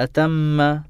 أتم